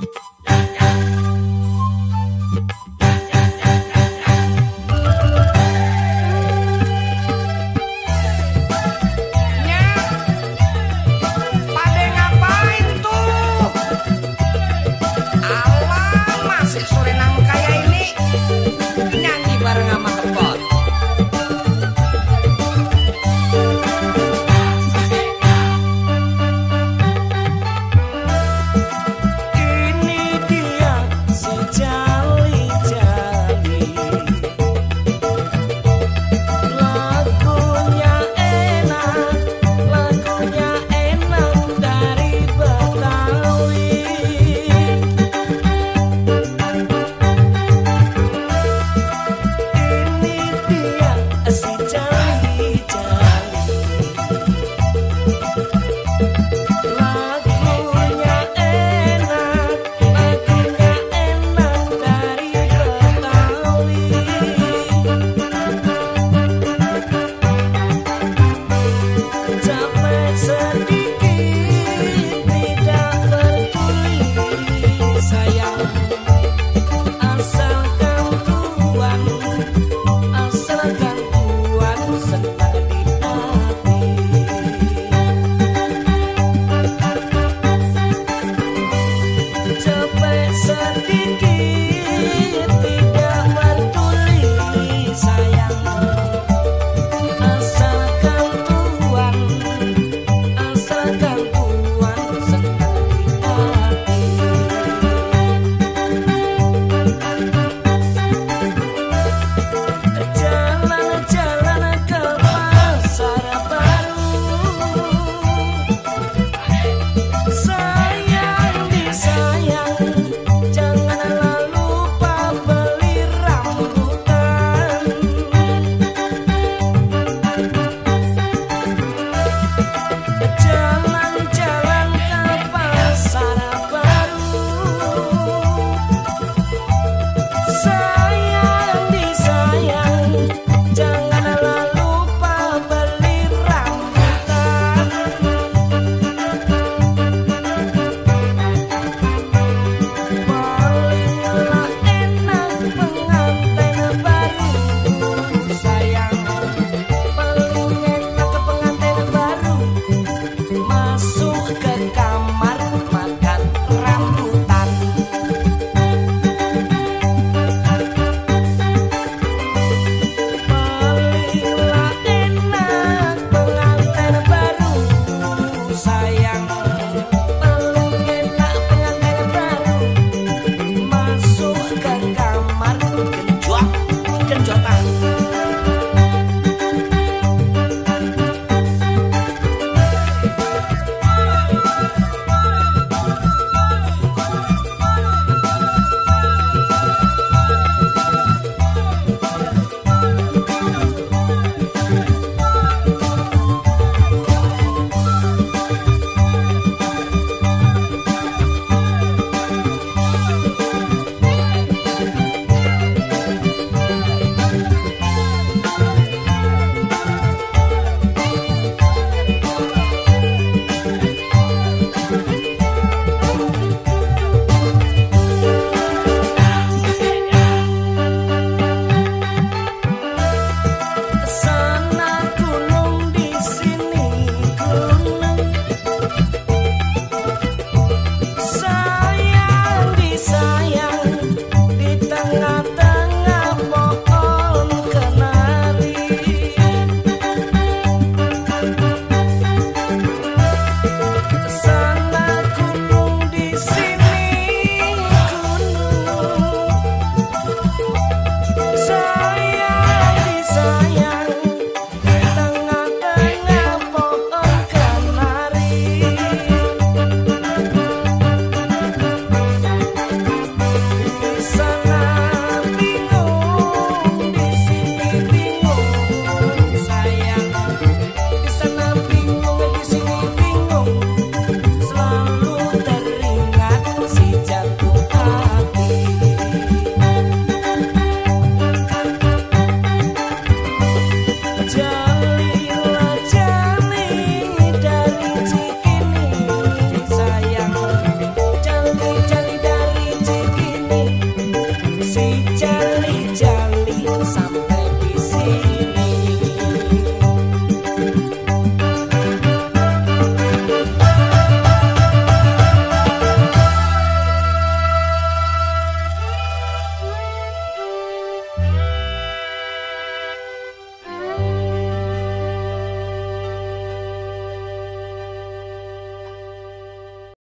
you